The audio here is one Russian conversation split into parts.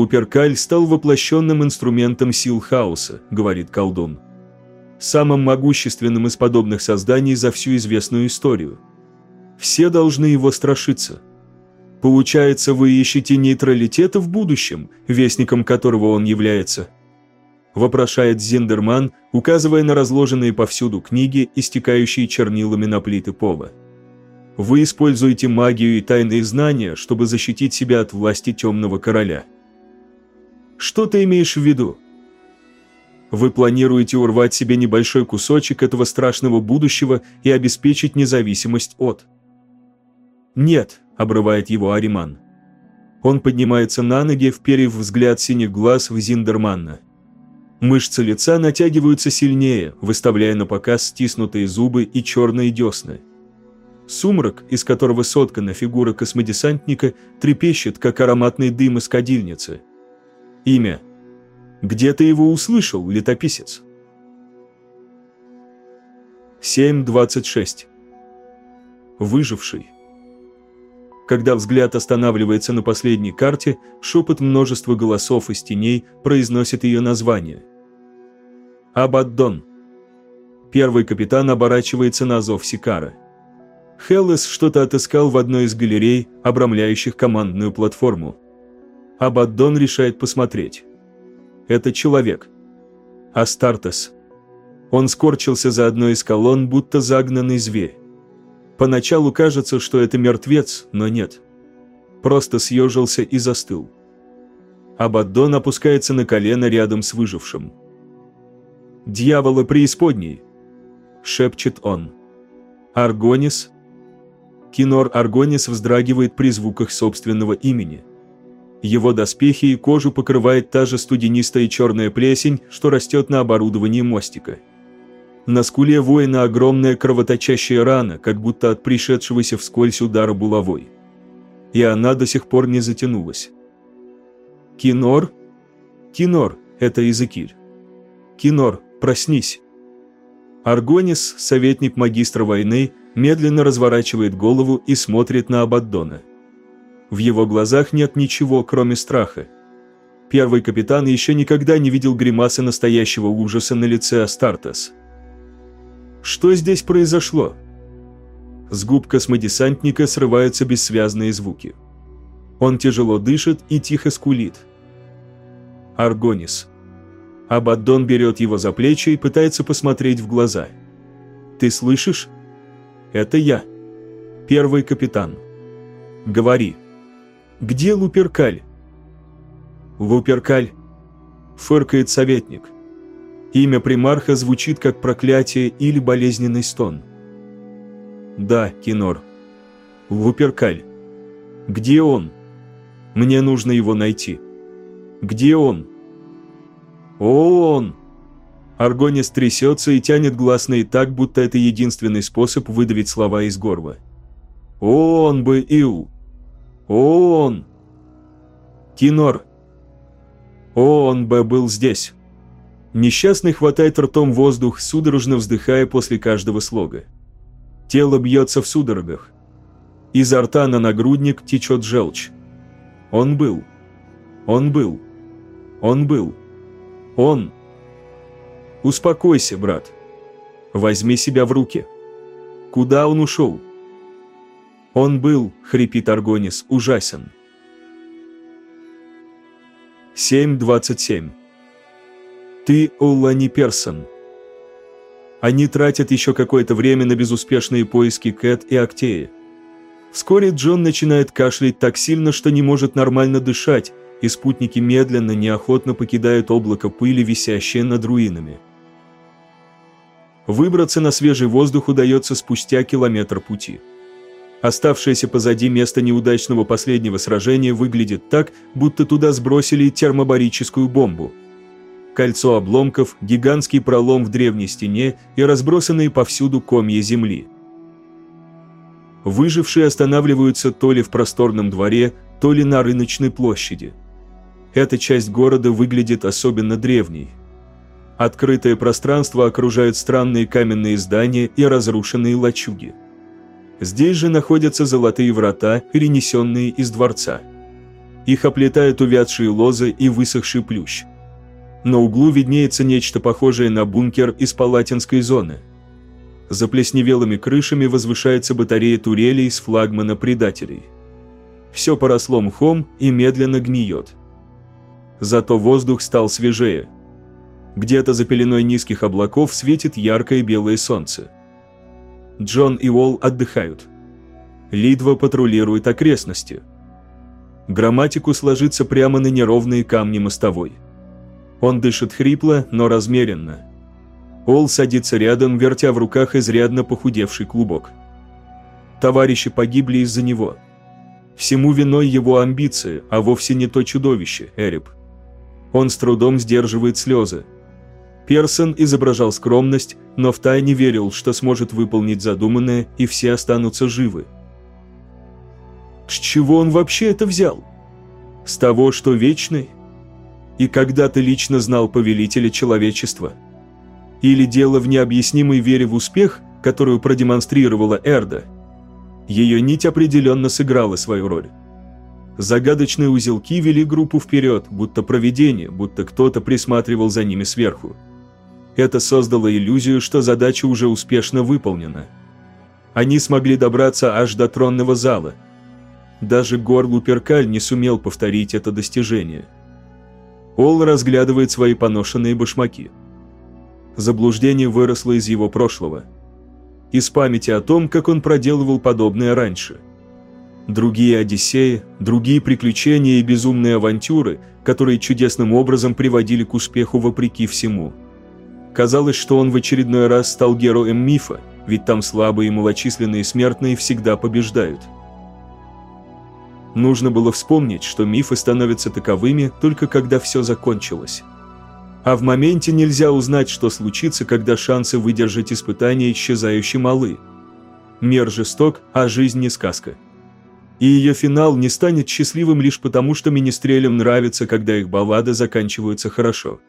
Уперкаль стал воплощенным инструментом сил хаоса, говорит колдун. Самым могущественным из подобных созданий за всю известную историю. Все должны его страшиться. Получается, вы ищете нейтралитета в будущем, вестником которого он является? Вопрошает Зиндерман, указывая на разложенные повсюду книги, истекающие чернилами на плиты пола. Вы используете магию и тайные знания, чтобы защитить себя от власти темного короля. Что ты имеешь в виду? Вы планируете урвать себе небольшой кусочек этого страшного будущего и обеспечить независимость от... Нет, обрывает его Ариман. Он поднимается на ноги, вперев взгляд синих глаз в Зиндерманна. Мышцы лица натягиваются сильнее, выставляя на показ стиснутые зубы и черные десны. Сумрак, из которого соткана фигура космодесантника, трепещет, как ароматный дым из кадильницы. Имя. Где ты его услышал, летописец? 7.26. Выживший. Когда взгляд останавливается на последней карте, шепот множества голосов из теней произносит ее название. Абаддон. Первый капитан оборачивается на зов Сикара. Хеллес что-то отыскал в одной из галерей, обрамляющих командную платформу. Абаддон решает посмотреть. Это человек. Астартес. Он скорчился за одной из колонн, будто загнанный зверь. Поначалу кажется, что это мертвец, но нет. Просто съежился и застыл. Абаддон опускается на колено рядом с выжившим. «Дьявола преисподней!» – шепчет он. «Аргонис?» Кинор Аргонис вздрагивает при звуках собственного имени. Его доспехи и кожу покрывает та же студенистая черная плесень, что растет на оборудовании мостика. На скуле воина огромная кровоточащая рана, как будто от пришедшегося вскользь удара булавой. И она до сих пор не затянулась. «Кинор? Кинор, это Изекиль. Кинор, проснись!» Аргонис, советник магистра войны, медленно разворачивает голову и смотрит на Абаддона. В его глазах нет ничего, кроме страха. Первый капитан еще никогда не видел гримасы настоящего ужаса на лице Астартес. Что здесь произошло? С губ космодесантника срываются бессвязные звуки. Он тяжело дышит и тихо скулит. Аргонис. Абаддон берет его за плечи и пытается посмотреть в глаза. «Ты слышишь? Это я. Первый капитан. Говори. Где Луперкаль?» «Луперкаль», — фыркает советник. Имя примарха звучит как проклятие или болезненный стон. Да, Кинор. Вуперкаль. Где он? Мне нужно его найти. Где он? Он! Аргонис трясется и тянет гласные так, будто это единственный способ выдавить слова из горла. Он бы ил. Он! Кинор. Он бы был здесь. Несчастный хватает ртом воздух, судорожно вздыхая после каждого слога. Тело бьется в судорогах. Изо рта на нагрудник течет желчь. Он был. Он был. Он был. Он. Успокойся, брат. Возьми себя в руки. Куда он ушел? Он был, хрипит Аргонис, ужасен. 7.27 ты Оллани Персон. Они тратят еще какое-то время на безуспешные поиски Кэт и Актеи. Вскоре Джон начинает кашлять так сильно, что не может нормально дышать, и спутники медленно, неохотно покидают облако пыли, висящее над руинами. Выбраться на свежий воздух удается спустя километр пути. Оставшееся позади место неудачного последнего сражения выглядит так, будто туда сбросили термобарическую бомбу – кольцо обломков, гигантский пролом в древней стене и разбросанные повсюду комья земли. Выжившие останавливаются то ли в просторном дворе, то ли на рыночной площади. Эта часть города выглядит особенно древней. Открытое пространство окружают странные каменные здания и разрушенные лачуги. Здесь же находятся золотые врата, перенесенные из дворца. Их оплетают увядшие лозы и высохший плющ. На углу виднеется нечто похожее на бункер из палатинской зоны. За плесневелыми крышами возвышается батарея турелей с флагмана предателей. Все поросло мхом и медленно гниет. Зато воздух стал свежее. Где-то за пеленой низких облаков светит яркое белое солнце. Джон и Уолл отдыхают. Лидва патрулирует окрестности. Грамматику ложится прямо на неровные камни мостовой. Он дышит хрипло, но размеренно. Ол садится рядом, вертя в руках изрядно похудевший клубок. Товарищи погибли из-за него. Всему виной его амбиции, а вовсе не то чудовище, Эреб. Он с трудом сдерживает слезы. Персон изображал скромность, но втайне верил, что сможет выполнить задуманное, и все останутся живы. С чего он вообще это взял? С того, что вечный? и когда ты лично знал повелителя человечества? Или дело в необъяснимой вере в успех, которую продемонстрировала Эрда? Ее нить определенно сыграла свою роль. Загадочные узелки вели группу вперед, будто провидение, будто кто-то присматривал за ними сверху. Это создало иллюзию, что задача уже успешно выполнена. Они смогли добраться аж до тронного зала. Даже Горлу Перкаль не сумел повторить это достижение – Ол разглядывает свои поношенные башмаки. Заблуждение выросло из его прошлого. Из памяти о том, как он проделывал подобное раньше. Другие Одиссеи, другие приключения и безумные авантюры, которые чудесным образом приводили к успеху вопреки всему. Казалось, что он в очередной раз стал героем мифа, ведь там слабые и малочисленные смертные всегда побеждают. Нужно было вспомнить, что мифы становятся таковыми только когда все закончилось. А в моменте нельзя узнать, что случится, когда шансы выдержать испытания исчезающе малы. Мир жесток, а жизнь не сказка. И ее финал не станет счастливым лишь потому, что министрелям нравится, когда их баллады заканчиваются хорошо.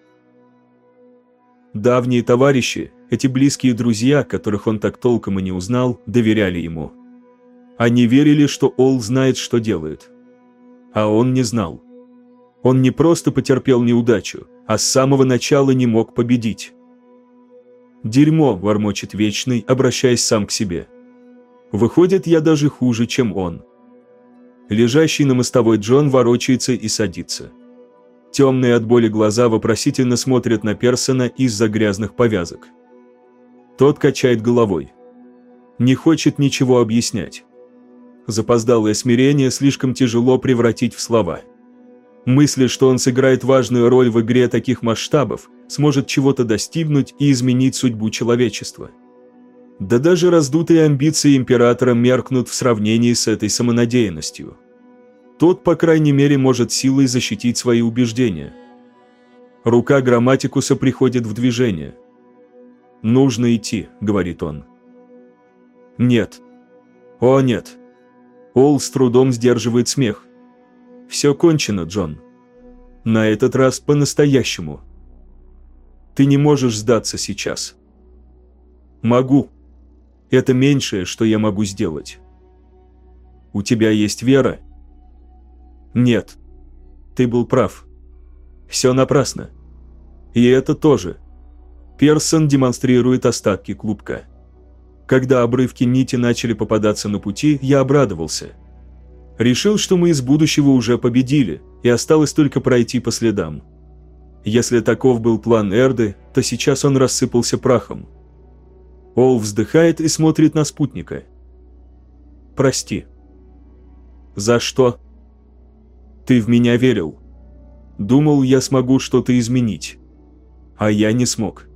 Давние товарищи, эти близкие друзья, которых он так толком и не узнал, доверяли ему. Они верили, что Ол знает, что делает. А он не знал. Он не просто потерпел неудачу, а с самого начала не мог победить. «Дерьмо», – вормочет Вечный, обращаясь сам к себе. «Выходит, я даже хуже, чем он». Лежащий на мостовой Джон ворочается и садится. Темные от боли глаза вопросительно смотрят на Персона из-за грязных повязок. Тот качает головой. Не хочет ничего объяснять запоздалое смирение слишком тяжело превратить в слова. Мысли, что он сыграет важную роль в игре таких масштабов, сможет чего-то достигнуть и изменить судьбу человечества. Да даже раздутые амбиции императора меркнут в сравнении с этой самонадеянностью. Тот, по крайней мере, может силой защитить свои убеждения. Рука грамматикуса приходит в движение. «Нужно идти», — говорит он. «Нет». «О, нет». Ол с трудом сдерживает смех. «Все кончено, Джон. На этот раз по-настоящему. Ты не можешь сдаться сейчас». «Могу. Это меньшее, что я могу сделать». «У тебя есть вера?» «Нет. Ты был прав. Все напрасно. И это тоже». Персон демонстрирует остатки клубка. Когда обрывки нити начали попадаться на пути, я обрадовался. Решил, что мы из будущего уже победили, и осталось только пройти по следам. Если таков был план Эрды, то сейчас он рассыпался прахом. Ол вздыхает и смотрит на спутника. «Прости». «За что?» «Ты в меня верил. Думал, я смогу что-то изменить. А я не смог».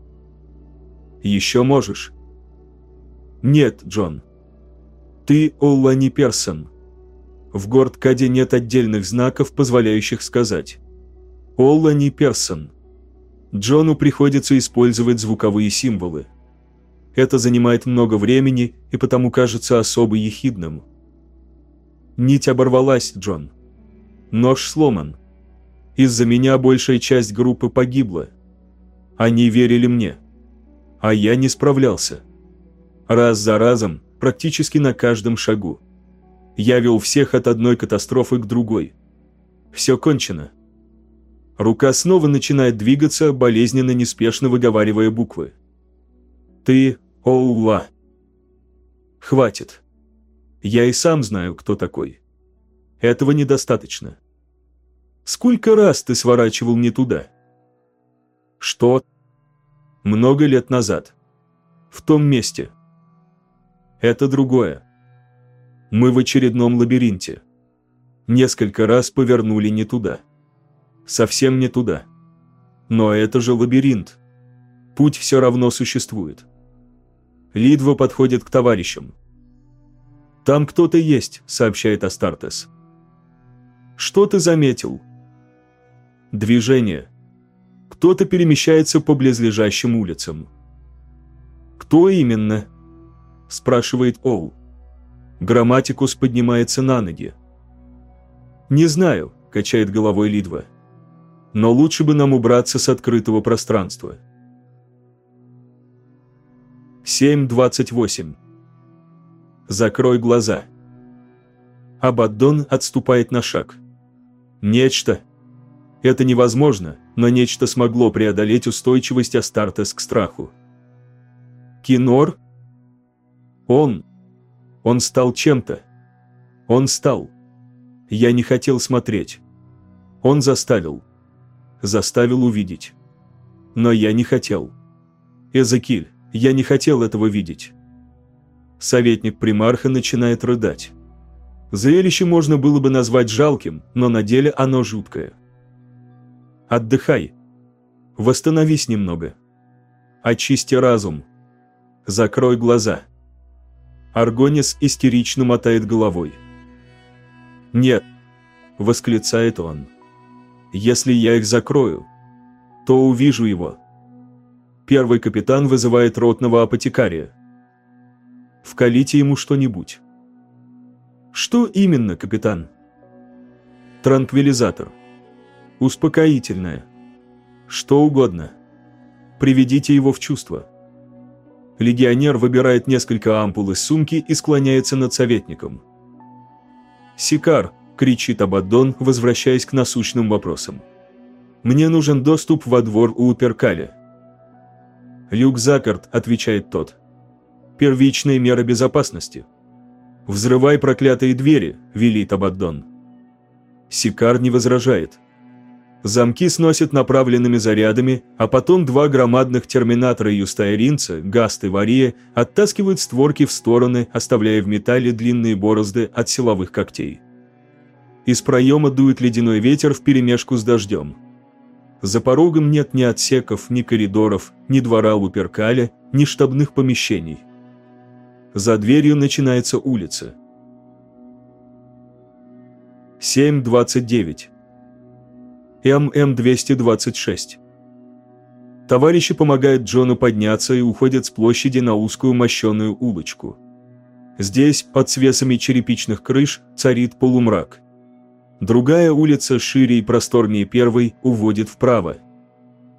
«Еще можешь». «Нет, Джон. Ты Оллани Персон. В Гордкаде нет отдельных знаков, позволяющих сказать. Оллани Персон. Джону приходится использовать звуковые символы. Это занимает много времени и потому кажется особо ехидным. Нить оборвалась, Джон. Нож сломан. Из-за меня большая часть группы погибла. Они верили мне. А я не справлялся раз за разом, практически на каждом шагу. Я вел всех от одной катастрофы к другой. Все кончено. Рука снова начинает двигаться, болезненно неспешно выговаривая буквы. Ты Оула. Хватит. Я и сам знаю, кто такой. Этого недостаточно. Сколько раз ты сворачивал не туда? Что? Много лет назад. В том месте. Это другое. Мы в очередном лабиринте. Несколько раз повернули не туда. Совсем не туда. Но это же лабиринт. Путь все равно существует. Лидва подходит к товарищам. «Там кто-то есть», — сообщает Астартес. «Что ты заметил?» «Движение. Кто-то перемещается по близлежащим улицам». «Кто именно?» – спрашивает Оу. Грамматикус поднимается на ноги. «Не знаю», – качает головой Лидва. «Но лучше бы нам убраться с открытого пространства». 7.28 Закрой глаза. Абаддон отступает на шаг. Нечто. Это невозможно, но нечто смогло преодолеть устойчивость Астартес к страху. Кинор? Он. Он стал чем-то. Он стал. Я не хотел смотреть. Он заставил. Заставил увидеть. Но я не хотел. Эзекиль, я не хотел этого видеть. Советник примарха начинает рыдать. Зрелище можно было бы назвать жалким, но на деле оно жуткое. Отдыхай. Восстановись немного. Очисти разум. Закрой глаза. Аргонис истерично мотает головой. «Нет», – восклицает он. «Если я их закрою, то увижу его». Первый капитан вызывает ротного апотекария. Вкалите ему что-нибудь. Что именно, капитан? Транквилизатор. Успокоительное. Что угодно. Приведите его в чувство. Легионер выбирает несколько ампул из сумки и склоняется над советником. «Сикар!» – кричит Абаддон, возвращаясь к насущным вопросам. «Мне нужен доступ во двор у Перкаля». «Люк Закарт», – отвечает тот. «Первичные меры безопасности». «Взрывай проклятые двери», – велит Абаддон. Сикар не возражает. Замки сносят направленными зарядами, а потом два громадных терминатора юстаиринца, Гаст и Вария, оттаскивают створки в стороны, оставляя в металле длинные борозды от силовых когтей. Из проема дует ледяной ветер вперемешку с дождем. За порогом нет ни отсеков, ни коридоров, ни двора Луперкаля, ни штабных помещений. За дверью начинается улица. 7.29 ММ-226. Товарищи помогают Джону подняться и уходят с площади на узкую мощеную улочку. Здесь, под свесами черепичных крыш, царит полумрак. Другая улица, шире и просторнее первой, уводит вправо.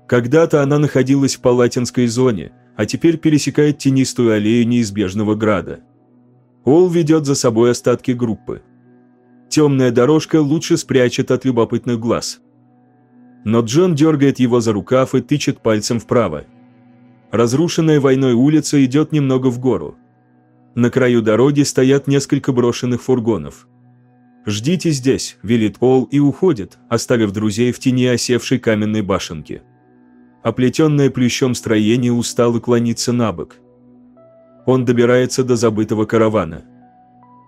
Когда-то она находилась в Палатинской зоне, а теперь пересекает тенистую аллею неизбежного града. Ол ведет за собой остатки группы. Темная дорожка лучше спрячет от любопытных глаз но Джон дергает его за рукав и тычет пальцем вправо. Разрушенная войной улица идет немного в гору. На краю дороги стоят несколько брошенных фургонов. «Ждите здесь», – велит Пол и уходит, оставив друзей в тени осевшей каменной башенки. Оплетенное плющом строение устало клонится на бок. Он добирается до забытого каравана.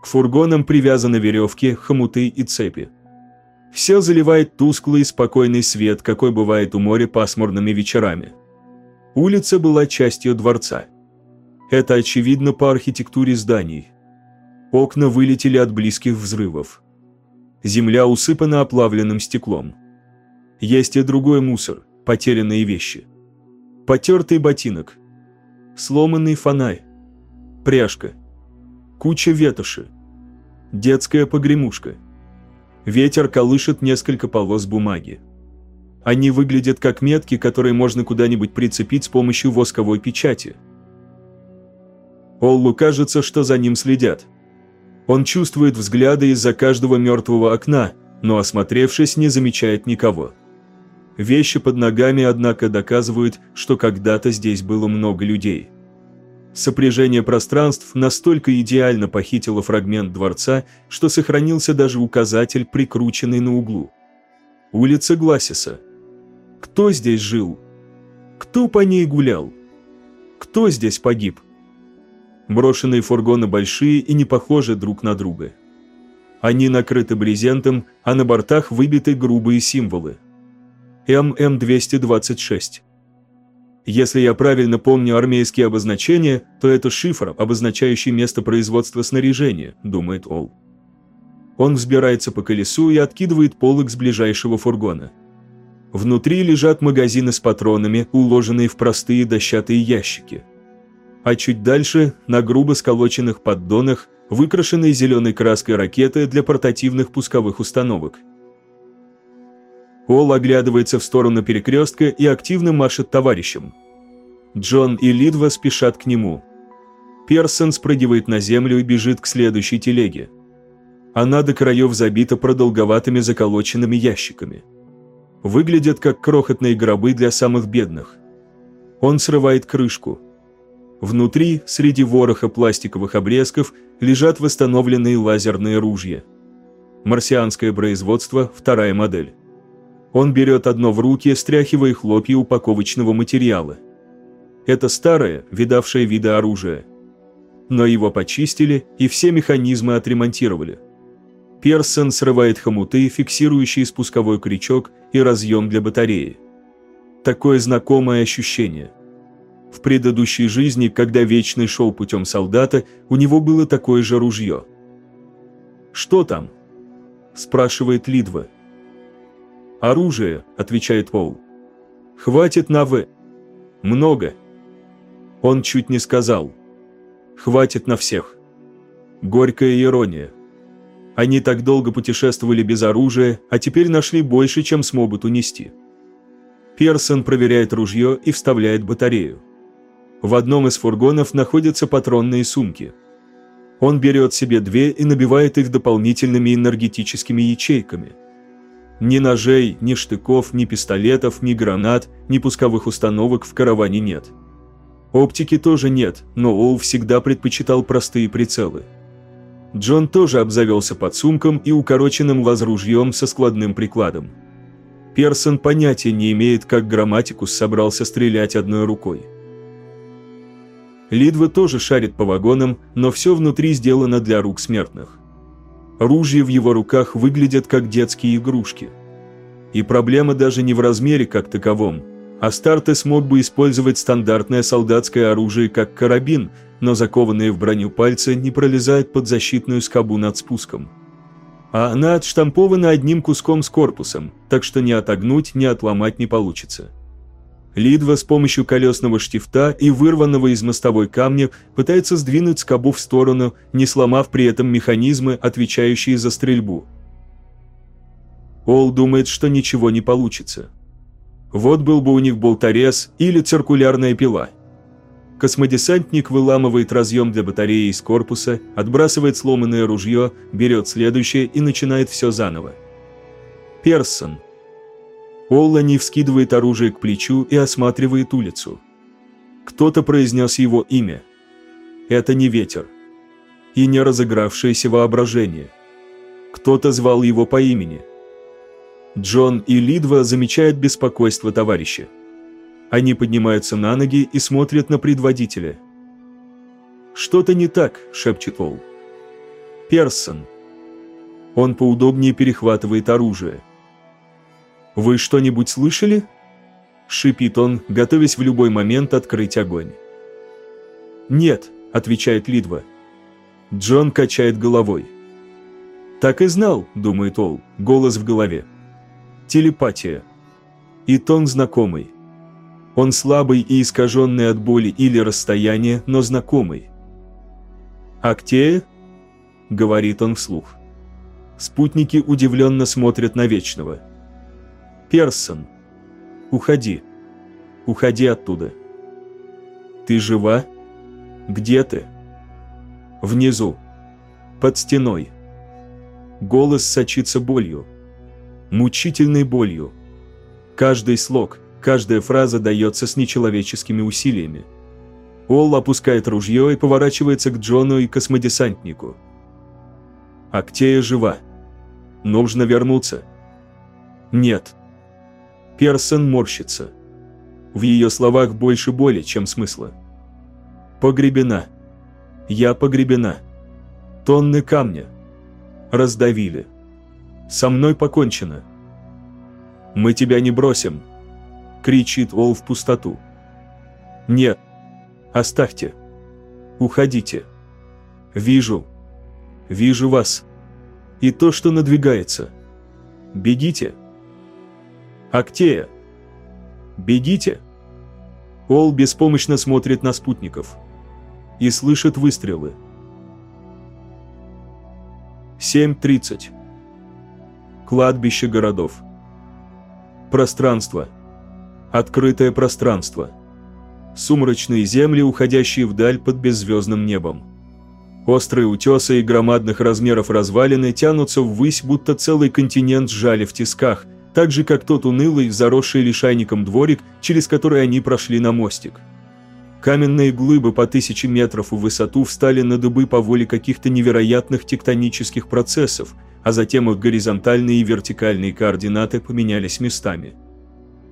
К фургонам привязаны веревки, хомуты и цепи. Все заливает тусклый и спокойный свет, какой бывает у моря пасмурными вечерами. Улица была частью дворца. Это очевидно по архитектуре зданий. Окна вылетели от близких взрывов. Земля усыпана оплавленным стеклом. Есть и другой мусор, потерянные вещи. Потертый ботинок. Сломанный фонарь. Пряжка. Куча ветоши. Детская погремушка. Ветер колышет несколько полос бумаги. Они выглядят как метки, которые можно куда-нибудь прицепить с помощью восковой печати. Оллу кажется, что за ним следят. Он чувствует взгляды из-за каждого мертвого окна, но осмотревшись, не замечает никого. Вещи под ногами, однако, доказывают, что когда-то здесь было много людей. Сопряжение пространств настолько идеально похитило фрагмент дворца, что сохранился даже указатель, прикрученный на углу. Улица Гласиса. Кто здесь жил? Кто по ней гулял? Кто здесь погиб? Брошенные фургоны большие и не похожи друг на друга. Они накрыты брезентом, а на бортах выбиты грубые символы. ММ-226. Если я правильно помню армейские обозначения, то это шифр, обозначающий место производства снаряжения, думает Ол. Он взбирается по колесу и откидывает полок с ближайшего фургона. Внутри лежат магазины с патронами, уложенные в простые дощатые ящики. А чуть дальше, на грубо сколоченных поддонах, выкрашенные зеленой краской ракеты для портативных пусковых установок. Ол оглядывается в сторону перекрестка и активно машет товарищам. Джон и Лидва спешат к нему. Персон спрыгивает на землю и бежит к следующей телеге. Она до краев забита продолговатыми заколоченными ящиками. Выглядят как крохотные гробы для самых бедных. Он срывает крышку. Внутри, среди вороха пластиковых обрезков, лежат восстановленные лазерные ружья. Марсианское производство, вторая модель. Он берет одно в руки, стряхивая хлопья упаковочного материала. Это старое, видавшее виды оружие. Но его почистили и все механизмы отремонтировали. Персон срывает хомуты, фиксирующие спусковой крючок и разъем для батареи. Такое знакомое ощущение. В предыдущей жизни, когда Вечный шел путем солдата, у него было такое же ружье. «Что там?» – спрашивает Лидва. «Оружие», – отвечает Пол. «Хватит на В». «Много». Он чуть не сказал. «Хватит на всех». Горькая ирония. Они так долго путешествовали без оружия, а теперь нашли больше, чем смогут унести. Персон проверяет ружье и вставляет батарею. В одном из фургонов находятся патронные сумки. Он берет себе две и набивает их дополнительными энергетическими ячейками – ни ножей, ни штыков, ни пистолетов, ни гранат, ни пусковых установок в караване нет. Оптики тоже нет, но Оу всегда предпочитал простые прицелы. Джон тоже обзавелся подсумком и укороченным лазружьем со складным прикладом. Персон понятия не имеет, как грамматикус собрался стрелять одной рукой. Лидва тоже шарит по вагонам, но все внутри сделано для рук смертных. Ружья в его руках выглядят как детские игрушки. И проблема даже не в размере как таковом. Астарте смог бы использовать стандартное солдатское оружие как карабин, но закованные в броню пальцы не пролезают под защитную скобу над спуском. А она отштампована одним куском с корпусом, так что ни отогнуть, ни отломать не получится. Лидва с помощью колесного штифта и вырванного из мостовой камня пытается сдвинуть скобу в сторону, не сломав при этом механизмы, отвечающие за стрельбу. Ол думает, что ничего не получится. Вот был бы у них болторез или циркулярная пила. Космодесантник выламывает разъем для батареи из корпуса, отбрасывает сломанное ружье, берет следующее и начинает все заново. Персон – Оллани вскидывает оружие к плечу и осматривает улицу. Кто-то произнес его имя. Это не ветер. И не разыгравшееся воображение. Кто-то звал его по имени. Джон и Лидва замечают беспокойство товарища. Они поднимаются на ноги и смотрят на предводителя. «Что-то не так», — шепчет Ол. «Персон». Он поудобнее перехватывает оружие. «Вы что-нибудь слышали?» – шипит он, готовясь в любой момент открыть огонь. «Нет», – отвечает Лидва. Джон качает головой. «Так и знал», – думает Ол, голос в голове. «Телепатия». И тон знакомый. Он слабый и искаженный от боли или расстояния, но знакомый. «Актея?» – говорит он вслух. Спутники удивленно смотрят на Вечного – Персон, уходи. Уходи оттуда. Ты жива? Где ты? Внизу. Под стеной. Голос сочится болью. Мучительной болью. Каждый слог, каждая фраза дается с нечеловеческими усилиями. Ол опускает ружье и поворачивается к Джону и космодесантнику. Актея жива. Нужно вернуться. Нет. Персон морщится. В ее словах больше боли, чем смысла. Погребена. Я погребена. Тонны камня. Раздавили. Со мной покончено. Мы тебя не бросим. Кричит Ол в пустоту. Нет. Оставьте. Уходите. Вижу. Вижу вас. И то, что надвигается. Бегите. Актея. Бегите. Ол беспомощно смотрит на спутников. И слышит выстрелы. 7.30. Кладбище городов. Пространство. Открытое пространство. Сумрачные земли, уходящие вдаль под беззвездным небом. Острые утесы и громадных размеров развалины тянутся ввысь, будто целый континент сжали в тисках, так же, как тот унылый, заросший лишайником дворик, через который они прошли на мостик. Каменные глыбы по тысяче метров в высоту встали на дыбы по воле каких-то невероятных тектонических процессов, а затем их горизонтальные и вертикальные координаты поменялись местами.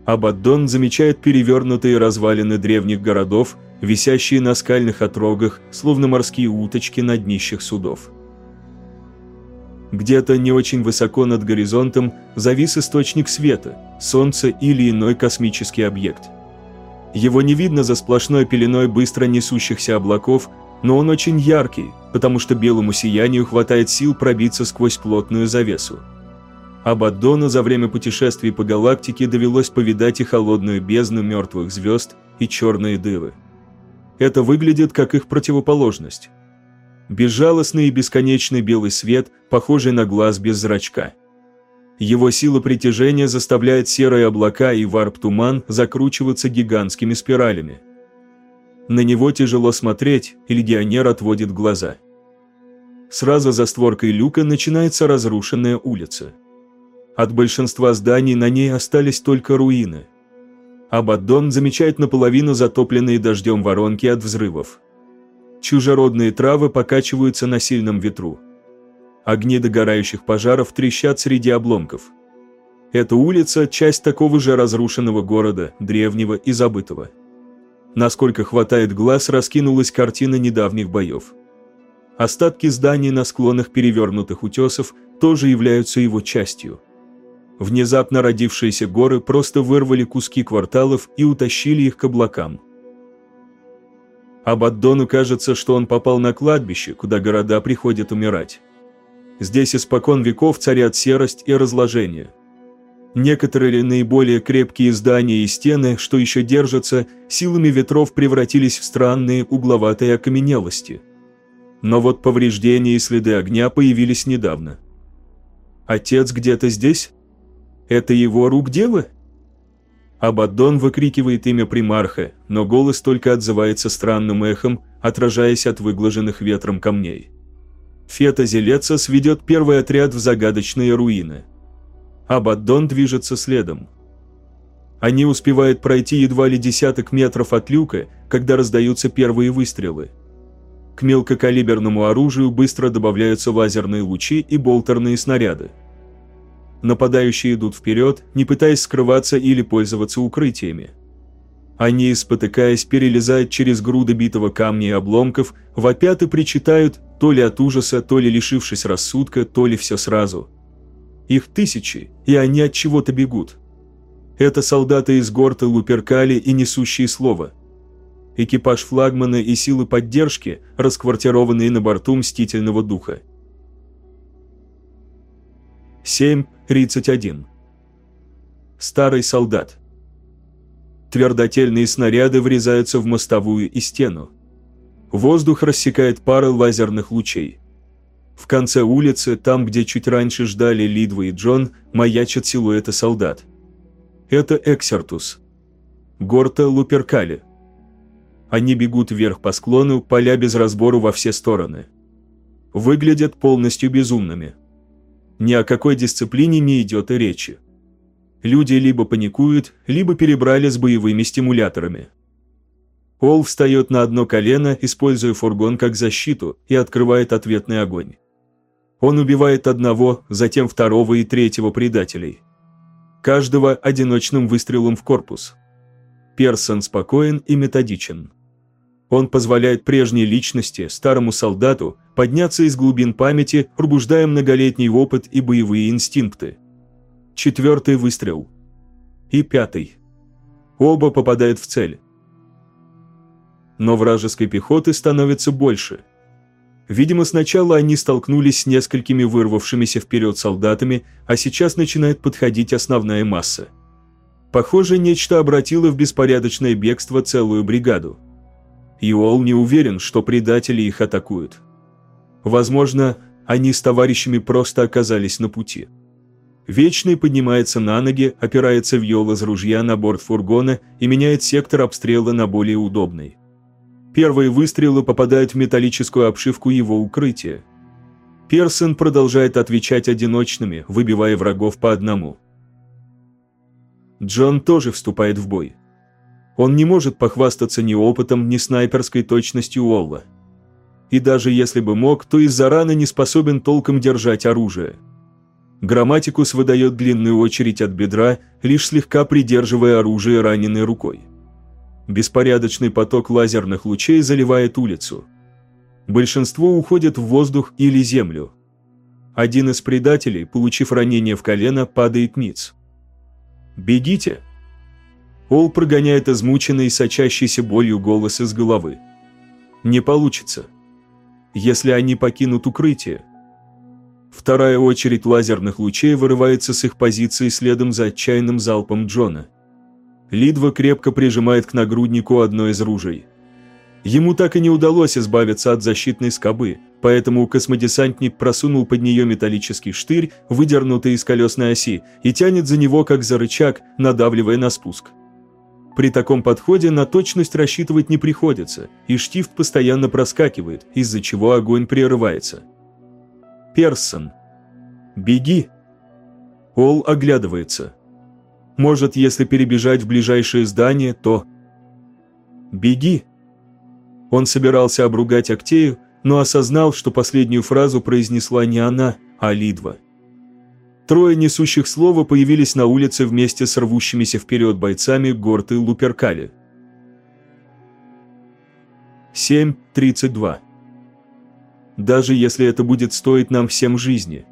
Абаддон замечает перевернутые развалины древних городов, висящие на скальных отрогах, словно морские уточки на днищах судов. Где-то не очень высоко над горизонтом завис источник света, солнце или иной космический объект. Его не видно за сплошной пеленой быстро несущихся облаков, но он очень яркий, потому что белому сиянию хватает сил пробиться сквозь плотную завесу. Абаддону за время путешествий по галактике довелось повидать и холодную бездну мертвых звезд, и черные дыры. Это выглядит как их противоположность. Безжалостный и бесконечный белый свет, похожий на глаз без зрачка. Его сила притяжения заставляет серые облака и варп-туман закручиваться гигантскими спиралями. На него тяжело смотреть, и легионер отводит глаза. Сразу за створкой люка начинается разрушенная улица. От большинства зданий на ней остались только руины. Абаддон замечает наполовину затопленные дождем воронки от взрывов. Чужеродные травы покачиваются на сильном ветру. Огни догорающих пожаров трещат среди обломков. Эта улица – часть такого же разрушенного города, древнего и забытого. Насколько хватает глаз, раскинулась картина недавних боев. Остатки зданий на склонах перевернутых утесов тоже являются его частью. Внезапно родившиеся горы просто вырвали куски кварталов и утащили их к облакам. Абаддону кажется, что он попал на кладбище, куда города приходят умирать. Здесь испокон веков царят серость и разложение. Некоторые наиболее крепкие здания и стены, что еще держатся, силами ветров превратились в странные угловатые окаменелости. Но вот повреждения и следы огня появились недавно. Отец где-то здесь? Это его рук дело? Абаддон выкрикивает имя примарха, но голос только отзывается странным эхом, отражаясь от выглаженных ветром камней. Фета Зелецас ведет первый отряд в загадочные руины. Абаддон движется следом. Они успевают пройти едва ли десяток метров от люка, когда раздаются первые выстрелы. К мелкокалиберному оружию быстро добавляются лазерные лучи и болтерные снаряды. Нападающие идут вперед, не пытаясь скрываться или пользоваться укрытиями. Они, спотыкаясь, перелезают через груды битого камня и обломков, вопят и причитают, то ли от ужаса, то ли лишившись рассудка, то ли все сразу. Их тысячи, и они от чего-то бегут. Это солдаты из Горта Луперкали и несущие слово. Экипаж флагмана и силы поддержки, расквартированные на борту Мстительного Духа. 7.31 Старый солдат Твердотельные снаряды врезаются в мостовую и стену. Воздух рассекает пары лазерных лучей. В конце улицы, там, где чуть раньше ждали Лидва и Джон, маячат силуэты солдат. Это Эксертус. Горта Луперкали. Они бегут вверх по склону, поля без разбору во все стороны. Выглядят полностью безумными. Ни о какой дисциплине не идет и речи. Люди либо паникуют, либо перебрали с боевыми стимуляторами. Ол встает на одно колено, используя фургон как защиту, и открывает ответный огонь. Он убивает одного, затем второго и третьего предателей. Каждого одиночным выстрелом в корпус. Персон спокоен и методичен. Он позволяет прежней личности, старому солдату, подняться из глубин памяти, пробуждая многолетний опыт и боевые инстинкты. Четвертый выстрел. И пятый. Оба попадают в цель. Но вражеской пехоты становится больше. Видимо, сначала они столкнулись с несколькими вырвавшимися вперед солдатами, а сейчас начинает подходить основная масса. Похоже, нечто обратило в беспорядочное бегство целую бригаду. Иол не уверен, что предатели их атакуют. Возможно, они с товарищами просто оказались на пути. Вечный поднимается на ноги, опирается вьел из ружья на борт фургона и меняет сектор обстрела на более удобный. Первые выстрелы попадают в металлическую обшивку его укрытия. Персон продолжает отвечать одиночными, выбивая врагов по одному. Джон тоже вступает в бой. Он не может похвастаться ни опытом, ни снайперской точностью Уолла. И даже если бы мог, то из-за раны не способен толком держать оружие. Грамматикус выдает длинную очередь от бедра, лишь слегка придерживая оружие раненой рукой. Беспорядочный поток лазерных лучей заливает улицу. Большинство уходят в воздух или землю. Один из предателей, получив ранение в колено, падает ниц. «Бегите!» Ол прогоняет измученный и сочащийся болью голос из головы. «Не получится. Если они покинут укрытие, Вторая очередь лазерных лучей вырывается с их позиции следом за отчаянным залпом Джона. Лидва крепко прижимает к нагруднику одно из ружей. Ему так и не удалось избавиться от защитной скобы, поэтому космодесантник просунул под нее металлический штырь, выдернутый из колесной оси, и тянет за него как за рычаг, надавливая на спуск. При таком подходе на точность рассчитывать не приходится, и штифт постоянно проскакивает, из-за чего огонь прерывается. Персон. Беги. Ол оглядывается. Может, если перебежать в ближайшее здание, то... Беги. Он собирался обругать Актею, но осознал, что последнюю фразу произнесла не она, а Лидва. Трое несущих слова появились на улице вместе с рвущимися вперед бойцами Горты Луперкали. 7.32 даже если это будет стоить нам всем жизни.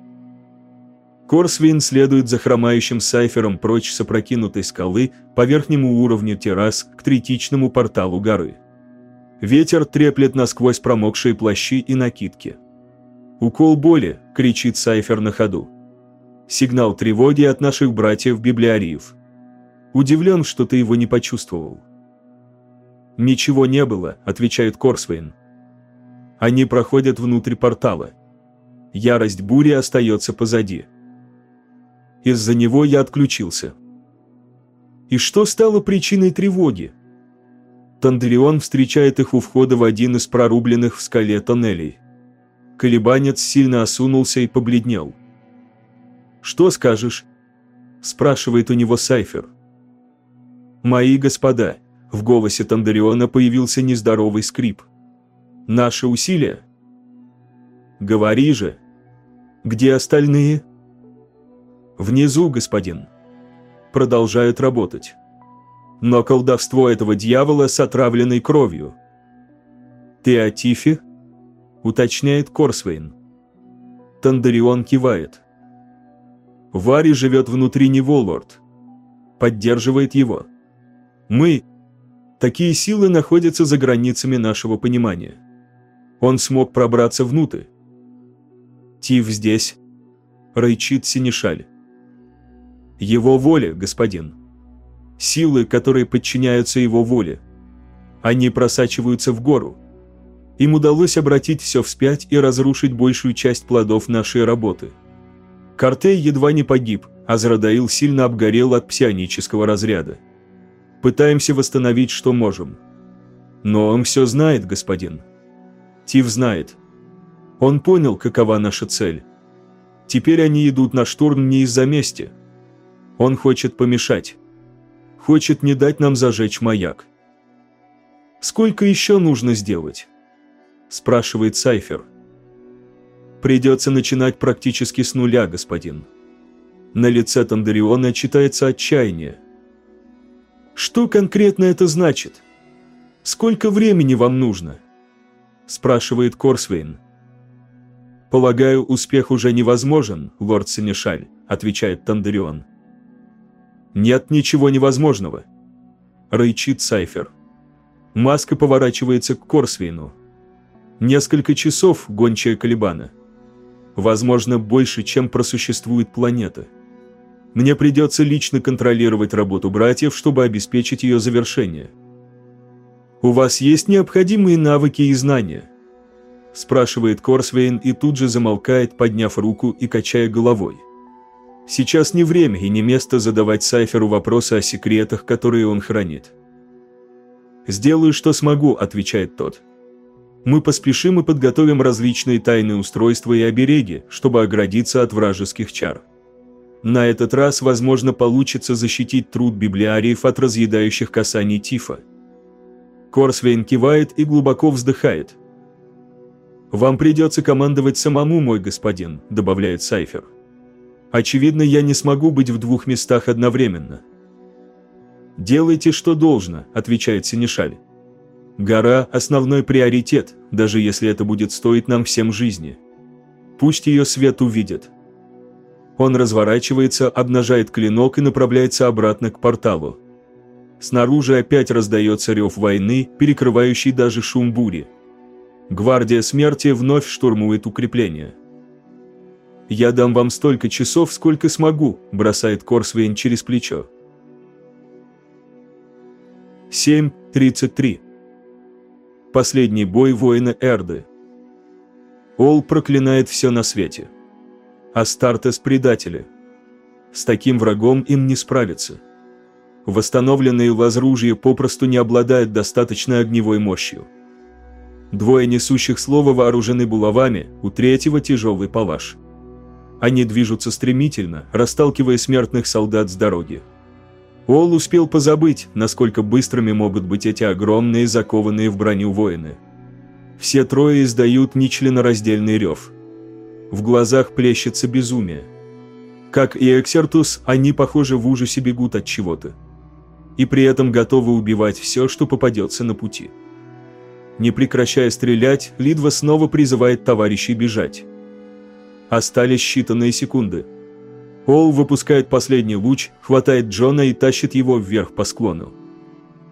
Корсвин следует за хромающим сайфером прочь с опрокинутой скалы по верхнему уровню террас к третичному порталу горы. Ветер треплет насквозь промокшие плащи и накидки. «Укол боли!» – кричит Сайфер на ходу. Сигнал тревоги от наших братьев-библиариев. Удивлен, что ты его не почувствовал. «Ничего не было», – отвечает Корсвейн. Они проходят внутрь портала. Ярость бури остается позади. Из-за него я отключился. И что стало причиной тревоги? Танделеон встречает их у входа в один из прорубленных в скале тоннелей. Колебанец сильно осунулся и побледнел. «Что скажешь?» – спрашивает у него Сайфер. «Мои господа», – в голосе Тандариона появился нездоровый скрип – Наши усилия? Говори же. Где остальные? Внизу, господин. Продолжают работать. Но колдовство этого дьявола с отравленной кровью. Ты о Тифе? Уточняет Корсвейн. Тандарион кивает. Вари живет внутри него, лорд. Поддерживает его. Мы... Такие силы находятся за границами нашего понимания. Он смог пробраться внутрь. Тиф здесь. Рычит Синишаль. Его воля, господин. Силы, которые подчиняются его воле. Они просачиваются в гору. Им удалось обратить все вспять и разрушить большую часть плодов нашей работы. Картей едва не погиб, а Зрадаил сильно обгорел от псионического разряда. Пытаемся восстановить, что можем. Но он все знает, господин. Тиф знает. Он понял, какова наша цель. Теперь они идут на штурм не из-за мести. Он хочет помешать. Хочет не дать нам зажечь маяк. «Сколько еще нужно сделать?» – спрашивает Сайфер. «Придется начинать практически с нуля, господин». На лице Тандариона читается отчаяние. «Что конкретно это значит? Сколько времени вам нужно?» – спрашивает Корсвейн. «Полагаю, успех уже невозможен, лорд Сенешаль», – отвечает Тандарион. «Нет ничего невозможного», – рычит Сайфер. Маска поворачивается к Корсвейну. Несколько часов гончая Калибана. Возможно, больше, чем просуществует планета. Мне придется лично контролировать работу братьев, чтобы обеспечить ее завершение. У вас есть необходимые навыки и знания? спрашивает Корсвейн и тут же замолкает, подняв руку и качая головой. Сейчас не время и не место задавать Сайферу вопросы о секретах, которые он хранит. «Сделаю, что смогу», – отвечает тот. «Мы поспешим и подготовим различные тайные устройства и обереги, чтобы оградиться от вражеских чар. На этот раз, возможно, получится защитить труд библиариев от разъедающих касаний тифа». Корсвейн кивает и глубоко вздыхает – «Вам придется командовать самому, мой господин», – добавляет Сайфер. «Очевидно, я не смогу быть в двух местах одновременно». «Делайте, что должно», – отвечает Синишаль. «Гора – основной приоритет, даже если это будет стоить нам всем жизни. Пусть ее свет увидит». Он разворачивается, обнажает клинок и направляется обратно к порталу. Снаружи опять раздается рев войны, перекрывающий даже шум бури. Гвардия смерти вновь штурмует укрепление. «Я дам вам столько часов, сколько смогу», – бросает Корсвейн через плечо. 7.33 Последний бой воина Эрды. Ол проклинает все на свете. Астартес – предатели. С таким врагом им не справиться. Восстановленные возружья попросту не обладают достаточной огневой мощью. Двое несущих слова вооружены булавами, у третьего тяжелый палаш. Они движутся стремительно, расталкивая смертных солдат с дороги. Ол успел позабыть, насколько быстрыми могут быть эти огромные, закованные в броню воины. Все трое издают нечленораздельный рев. В глазах плещется безумие. Как и Эксертус, они, похоже, в ужасе бегут от чего-то. И при этом готовы убивать все, что попадется на пути. Не прекращая стрелять, Лидва снова призывает товарищей бежать. Остались считанные секунды. Пол выпускает последний луч, хватает Джона и тащит его вверх по склону.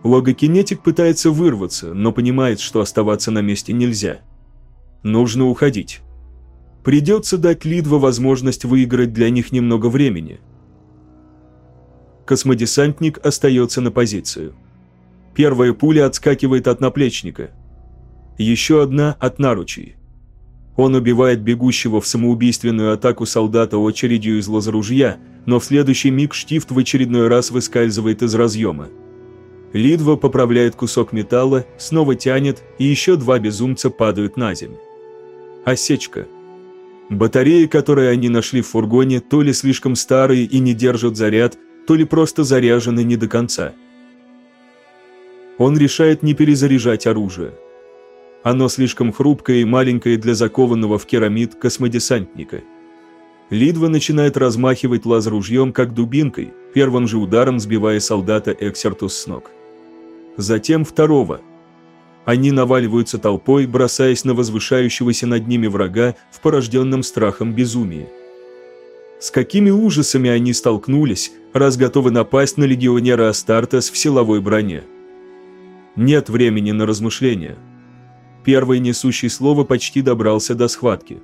Логокинетик пытается вырваться, но понимает, что оставаться на месте нельзя. Нужно уходить. Придется дать Лидва возможность выиграть для них немного времени. Космодесантник остается на позицию. Первая пуля отскакивает от наплечника еще одна от наручей. Он убивает бегущего в самоубийственную атаку солдата очередью из лазоружья, но в следующий миг штифт в очередной раз выскальзывает из разъема. Лидва поправляет кусок металла, снова тянет, и еще два безумца падают на землю. Осечка. Батареи, которые они нашли в фургоне, то ли слишком старые и не держат заряд, то ли просто заряжены не до конца. Он решает не перезаряжать оружие. Оно слишком хрупкое и маленькое для закованного в керамид космодесантника. Лидва начинает размахивать лаз-ружьем, как дубинкой, первым же ударом сбивая солдата Эксертус с ног. Затем второго. Они наваливаются толпой, бросаясь на возвышающегося над ними врага в порожденном страхом безумии. С какими ужасами они столкнулись, раз готовы напасть на легионера Астартес в силовой броне. Нет времени на размышления. Первый несущий слово почти добрался до схватки.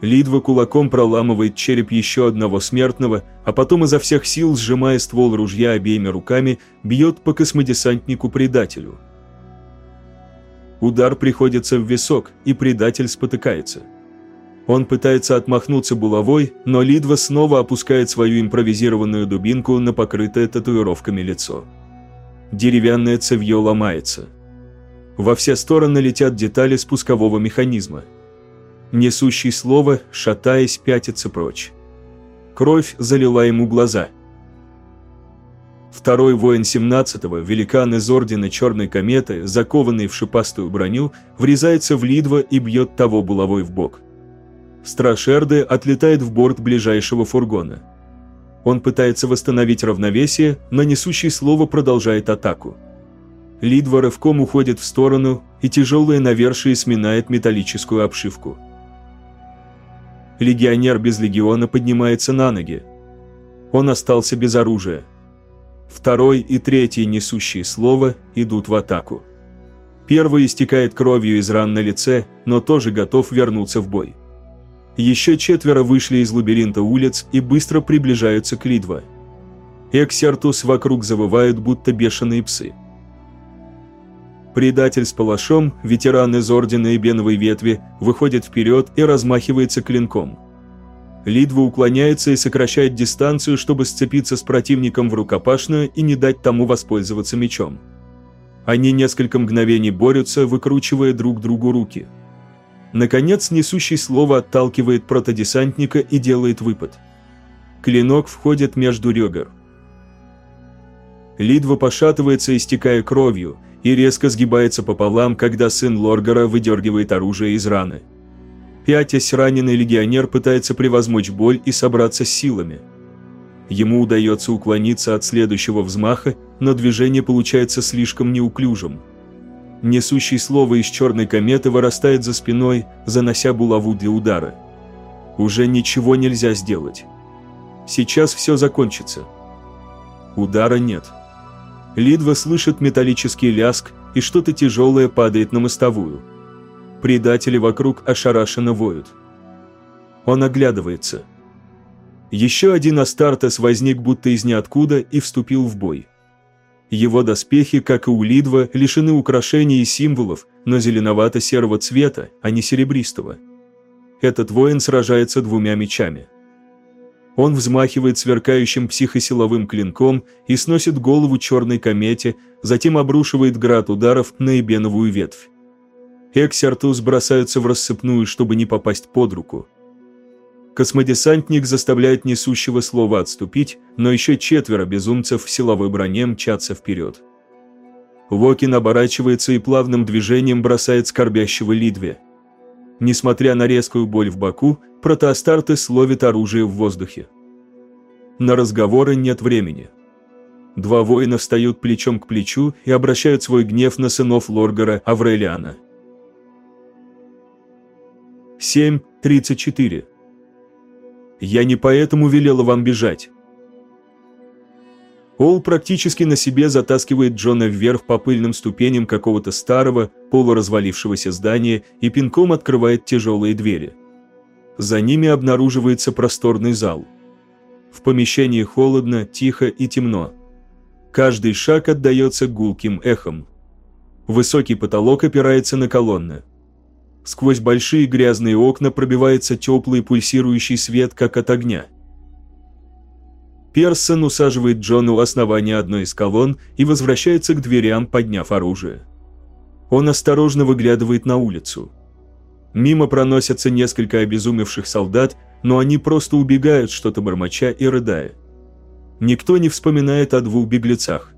Лидва кулаком проламывает череп еще одного смертного, а потом изо всех сил, сжимая ствол ружья обеими руками, бьет по космодесантнику-предателю. Удар приходится в висок, и предатель спотыкается. Он пытается отмахнуться булавой, но Лидва снова опускает свою импровизированную дубинку на покрытое татуировками лицо. Деревянное цевье ломается. Во все стороны летят детали спускового механизма. Несущий слово, шатаясь, пятится прочь. Кровь залила ему глаза. Второй воин 17-го, великан из Ордена Черной Кометы, закованный в шипастую броню, врезается в Лидва и бьет того булавой в бок. Страж Эрды отлетает в борт ближайшего фургона. Он пытается восстановить равновесие, но несущий слово продолжает атаку. Лидва рывком уходит в сторону, и тяжелое навершие сминает металлическую обшивку. Легионер без легиона поднимается на ноги. Он остался без оружия. Второй и третий несущие слово идут в атаку. Первый истекает кровью из ран на лице, но тоже готов вернуться в бой. Еще четверо вышли из лабиринта улиц и быстро приближаются к Лидва. Эксертус вокруг завывают, будто бешеные псы. Предатель с палашом, ветеран из Ордена и Беновой ветви, выходит вперед и размахивается клинком. Лидва уклоняется и сокращает дистанцию, чтобы сцепиться с противником в рукопашную и не дать тому воспользоваться мечом. Они несколько мгновений борются, выкручивая друг другу руки. Наконец, несущий слово отталкивает протодесантника и делает выпад. Клинок входит между ребер. Лидва пошатывается, истекая кровью, и резко сгибается пополам, когда сын Лоргара выдергивает оружие из раны. Пятясь раненый легионер пытается превозмочь боль и собраться с силами. Ему удается уклониться от следующего взмаха, но движение получается слишком неуклюжим. Несущий слово из черной кометы вырастает за спиной, занося булаву для удара. Уже ничего нельзя сделать. Сейчас все закончится. Удара нет. Лидва слышит металлический ляск, и что-то тяжелое падает на мостовую. Предатели вокруг ошарашенно воют. Он оглядывается. Еще один Астартес возник будто из ниоткуда и вступил в бой. Его доспехи, как и у Лидва, лишены украшений и символов, но зеленовато-серого цвета, а не серебристого. Этот воин сражается двумя мечами. Он взмахивает сверкающим психосиловым клинком и сносит голову черной комете, затем обрушивает град ударов на эбеновую ветвь. Эксертус бросаются в рассыпную, чтобы не попасть под руку. Космодесантник заставляет несущего слова отступить, но еще четверо безумцев в силовой броне мчатся вперед. Локин оборачивается и плавным движением бросает скорбящего Лидве. Несмотря на резкую боль в боку, Протоастартес ловит оружие в воздухе. На разговоры нет времени. Два воина встают плечом к плечу и обращают свой гнев на сынов Лоргара Аврелиана. 7.34 Я не поэтому велела вам бежать. Ол практически на себе затаскивает Джона вверх по пыльным ступеням какого-то старого, полуразвалившегося здания и пинком открывает тяжелые двери. За ними обнаруживается просторный зал. В помещении холодно, тихо и темно. Каждый шаг отдается гулким эхом. Высокий потолок опирается на колонны. Сквозь большие грязные окна пробивается теплый пульсирующий свет, как от огня. Персон усаживает Джона у основания одной из колонн и возвращается к дверям, подняв оружие. Он осторожно выглядывает на улицу. Мимо проносятся несколько обезумевших солдат, но они просто убегают, что-то бормоча и рыдая. Никто не вспоминает о двух беглецах.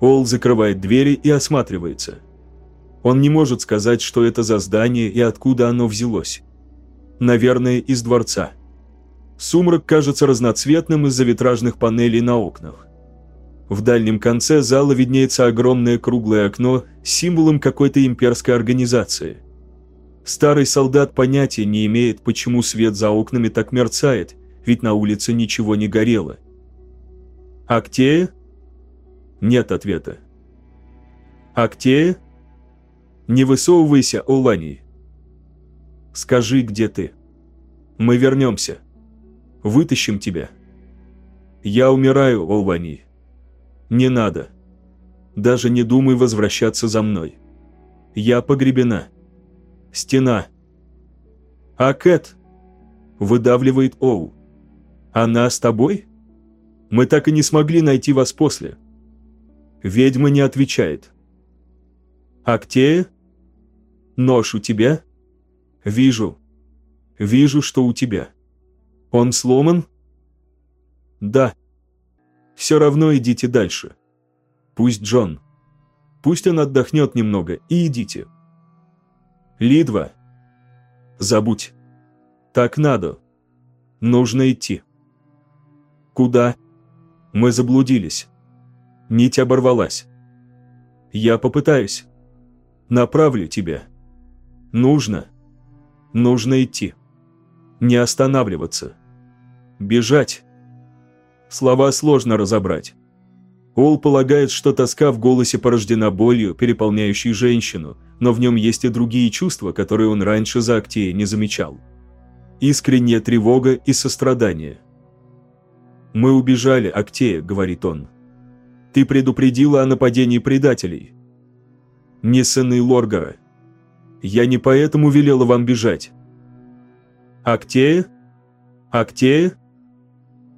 Ол закрывает двери и осматривается. Он не может сказать, что это за здание и откуда оно взялось. Наверное, из дворца. Сумрак кажется разноцветным из-за витражных панелей на окнах. В дальнем конце зала виднеется огромное круглое окно с символом какой-то имперской организации. Старый солдат понятия не имеет, почему свет за окнами так мерцает, ведь на улице ничего не горело. «Актея?» Нет ответа. «Актея?» «Не высовывайся, Олани. Скажи, где ты. Мы вернемся. Вытащим тебя. Я умираю, Олвани. Не надо. Даже не думай возвращаться за мной. Я погребена. Стена. А Кэт? Выдавливает Оу. Она с тобой? Мы так и не смогли найти вас после. Ведьма не отвечает. Актея? Нож у тебя? Вижу. Вижу, что у тебя. Он сломан? Да. Все равно идите дальше. Пусть Джон. Пусть он отдохнет немного и идите. Лидва. Забудь. Так надо. Нужно идти. Куда? Мы заблудились. Нить оборвалась. Я попытаюсь. Направлю тебя. Нужно. Нужно идти. Не останавливаться. Бежать. Слова сложно разобрать. Ол полагает, что тоска в голосе порождена болью, переполняющей женщину, но в нем есть и другие чувства, которые он раньше за Актея не замечал. Искренняя тревога и сострадание. «Мы убежали, Актея», — говорит он. «Ты предупредила о нападении предателей». «Не сыны Лоргара. Я не поэтому велела вам бежать». «Актея? Актея?»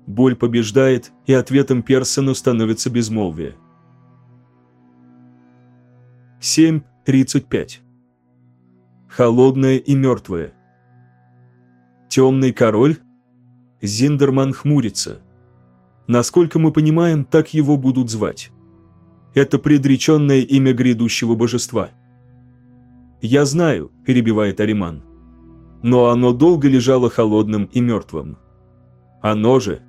Боль побеждает, и ответом Персону становится безмолвие. 7.35 Холодное и мертвое. Темный король? Зиндерман хмурится. Насколько мы понимаем, так его будут звать. Это предреченное имя грядущего божества. «Я знаю», – перебивает Ариман. «Но оно долго лежало холодным и мертвым. Оно же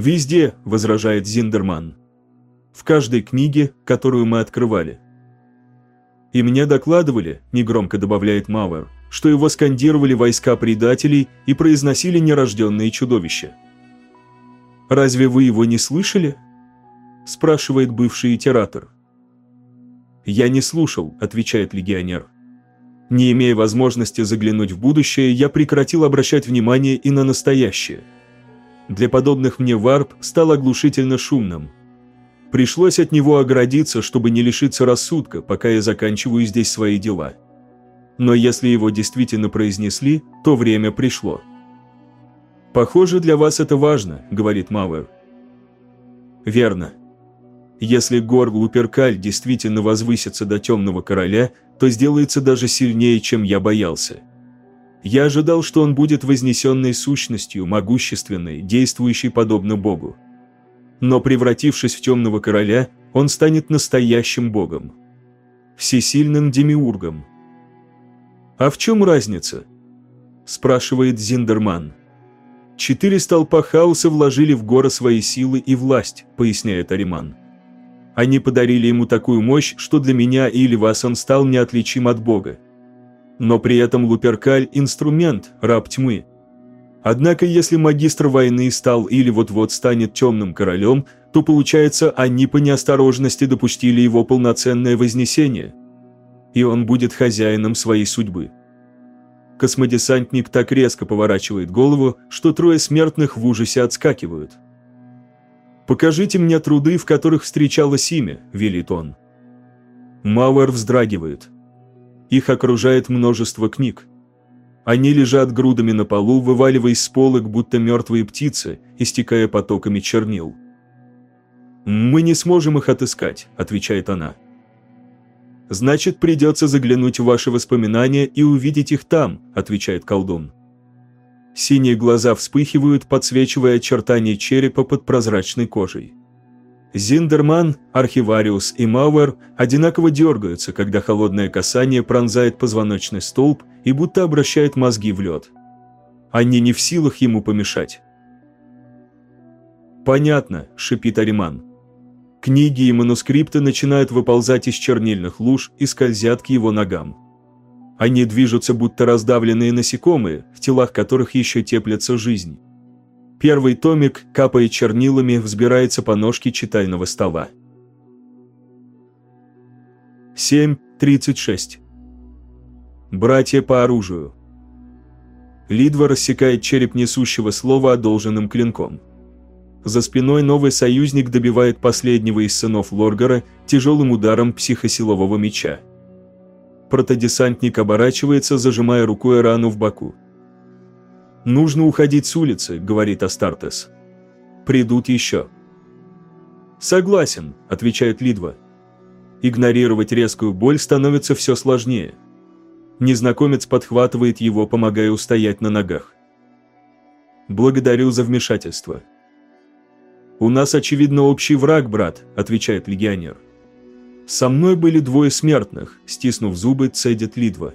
«Везде», – возражает Зиндерман. «В каждой книге, которую мы открывали». «И мне докладывали», – негромко добавляет Мауэр, что его скандировали войска предателей и произносили нерожденные чудовища. «Разве вы его не слышали?» – спрашивает бывший итератор. «Я не слушал», – отвечает легионер. «Не имея возможности заглянуть в будущее, я прекратил обращать внимание и на настоящее» для подобных мне варп стал оглушительно шумным. Пришлось от него оградиться, чтобы не лишиться рассудка, пока я заканчиваю здесь свои дела. Но если его действительно произнесли, то время пришло. «Похоже, для вас это важно», — говорит Мауэр. «Верно. Если Гор Луперкаль действительно возвысится до Темного Короля, то сделается даже сильнее, чем я боялся. Я ожидал, что он будет вознесенной сущностью, могущественной, действующей подобно Богу. Но превратившись в темного короля, он станет настоящим Богом. Всесильным демиургом. «А в чем разница?» – спрашивает Зиндерман. «Четыре столпа хаоса вложили в горы свои силы и власть», – поясняет Ариман. «Они подарили ему такую мощь, что для меня или вас он стал неотличим от Бога но при этом Луперкаль – инструмент, раб тьмы. Однако если магистр войны стал или вот-вот станет темным королем, то получается, они по неосторожности допустили его полноценное вознесение. И он будет хозяином своей судьбы. Космодесантник так резко поворачивает голову, что трое смертных в ужасе отскакивают. «Покажите мне труды, в которых встречалось имя», – велит он. Мауэр вздрагивает. Их окружает множество книг. Они лежат грудами на полу, вываливаясь с полок, будто мертвые птицы, истекая потоками чернил. «Мы не сможем их отыскать», – отвечает она. «Значит, придется заглянуть в ваши воспоминания и увидеть их там», – отвечает колдун. Синие глаза вспыхивают, подсвечивая очертания черепа под прозрачной кожей. Зиндерман, Архивариус и Мауэр одинаково дергаются, когда холодное касание пронзает позвоночный столб и будто обращает мозги в лед. Они не в силах ему помешать. «Понятно», – шипит Ариман. Книги и манускрипты начинают выползать из чернильных луж и скользят к его ногам. Они движутся, будто раздавленные насекомые, в телах которых еще теплится жизнь. Первый томик, капая чернилами, взбирается по ножке читального стола. 7.36 Братья по оружию. Лидва рассекает череп несущего слова одолженным клинком. За спиной новый союзник добивает последнего из сынов Лоргара тяжелым ударом психосилового меча. Протодесантник оборачивается, зажимая рукой рану в боку. «Нужно уходить с улицы», — говорит Астартес. «Придут еще». «Согласен», — отвечает Лидва. Игнорировать резкую боль становится все сложнее. Незнакомец подхватывает его, помогая устоять на ногах. «Благодарю за вмешательство». «У нас, очевидно, общий враг, брат», – отвечает легионер. «Со мной были двое смертных», – стиснув зубы, цедит Лидва.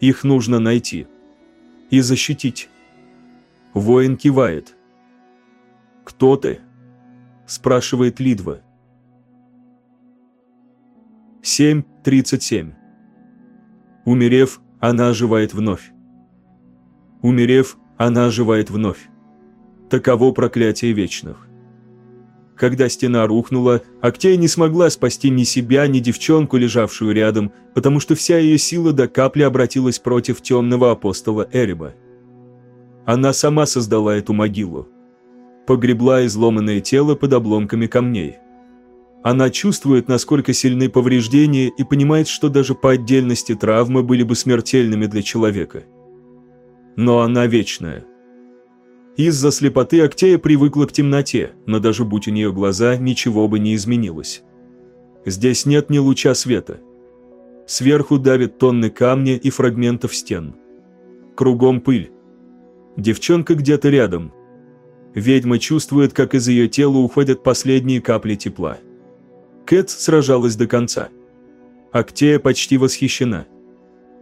«Их нужно найти. И защитить». Воин кивает. «Кто ты?» – спрашивает Лидва. 7.37 Умерев, она оживает вновь. Умерев, она оживает вновь. Таково проклятие вечных. Когда стена рухнула, Актея не смогла спасти ни себя, ни девчонку, лежавшую рядом, потому что вся ее сила до капли обратилась против темного апостола Эриба. Она сама создала эту могилу. Погребла изломанное тело под обломками камней. Она чувствует, насколько сильны повреждения и понимает, что даже по отдельности травмы были бы смертельными для человека. Но она вечная. Из-за слепоты Актея привыкла к темноте, но даже будь у нее глаза, ничего бы не изменилось. Здесь нет ни луча света. Сверху давят тонны камня и фрагментов стен. Кругом пыль. Девчонка где-то рядом. Ведьма чувствует, как из ее тела уходят последние капли тепла. Кэт сражалась до конца. Актея почти восхищена.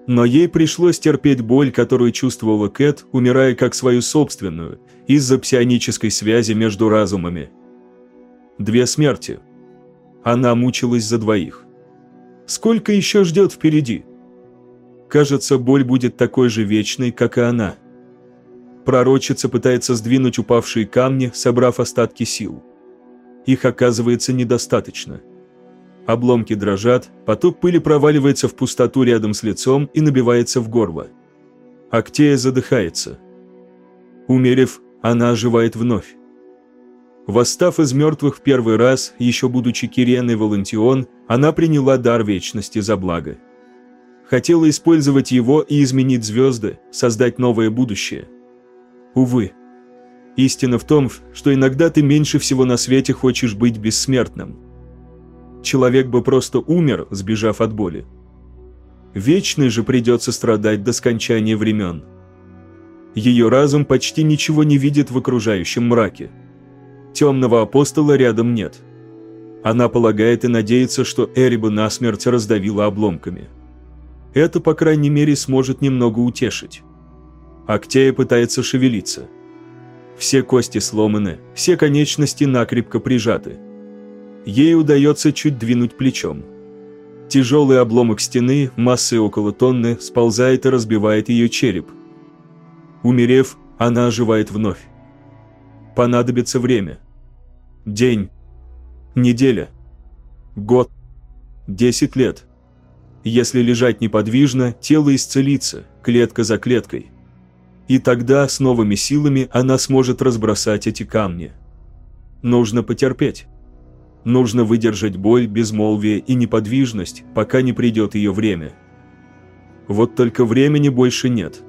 Но ей пришлось терпеть боль, которую чувствовала Кэт, умирая как свою собственную, из-за псионической связи между разумами. Две смерти. Она мучилась за двоих. Сколько еще ждет впереди? Кажется, боль будет такой же вечной, как и она. Пророчица пытается сдвинуть упавшие камни, собрав остатки сил. Их оказывается недостаточно. Обломки дрожат, поток пыли проваливается в пустоту рядом с лицом и набивается в горло. Актея задыхается. Умерев, она оживает вновь. Восстав из мертвых в первый раз, еще будучи Киреной Валентион, она приняла дар вечности за благо. Хотела использовать его и изменить звезды, создать новое будущее. Увы. Истина в том, что иногда ты меньше всего на свете хочешь быть бессмертным – человек бы просто умер, сбежав от боли. Вечный же придется страдать до скончания времен. Ее разум почти ничего не видит в окружающем мраке. Темного апостола рядом нет. Она полагает и надеется, что Эриба насмерть раздавила обломками. Это, по крайней мере, сможет немного утешить. Актея пытается шевелиться. Все кости сломаны, все конечности накрепко прижаты – ей удается чуть двинуть плечом. Тяжелый обломок стены, массой около тонны, сползает и разбивает ее череп. Умерев, она оживает вновь. Понадобится время. День. Неделя. Год. Десять лет. Если лежать неподвижно, тело исцелится, клетка за клеткой. И тогда с новыми силами она сможет разбросать эти камни. Нужно потерпеть. Нужно выдержать боль, безмолвие и неподвижность, пока не придет ее время. Вот только времени больше нет.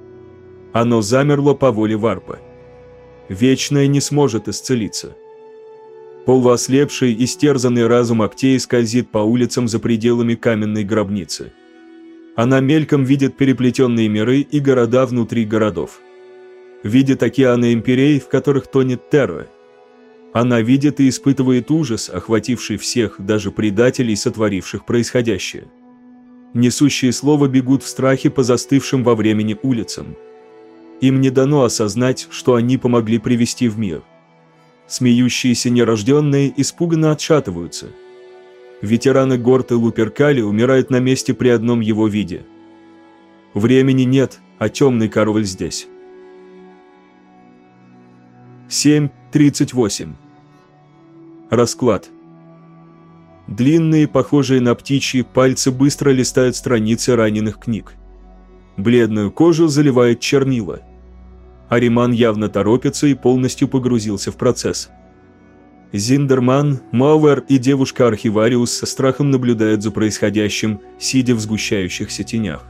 Оно замерло по воле варпа. Вечное не сможет исцелиться. Полуослепший и стерзанный разум Актеи скользит по улицам за пределами каменной гробницы. Она мельком видит переплетенные миры и города внутри городов. Видит океаны империй, в которых тонет Терра – она видит и испытывает ужас, охвативший всех, даже предателей, сотворивших происходящее. Несущие слово бегут в страхе по застывшим во времени улицам. Им не дано осознать, что они помогли привести в мир. Смеющиеся нерожденные испуганно отшатываются. Ветераны Горты Луперкали умирают на месте при одном его виде. Времени нет, а темный король здесь. 7.38 Расклад. Длинные, похожие на птичьи, пальцы быстро листают страницы раненых книг. Бледную кожу заливает чернила. Ариман явно торопится и полностью погрузился в процесс. Зиндерман, Мауэр и девушка-архивариус со страхом наблюдают за происходящим, сидя в сгущающихся тенях.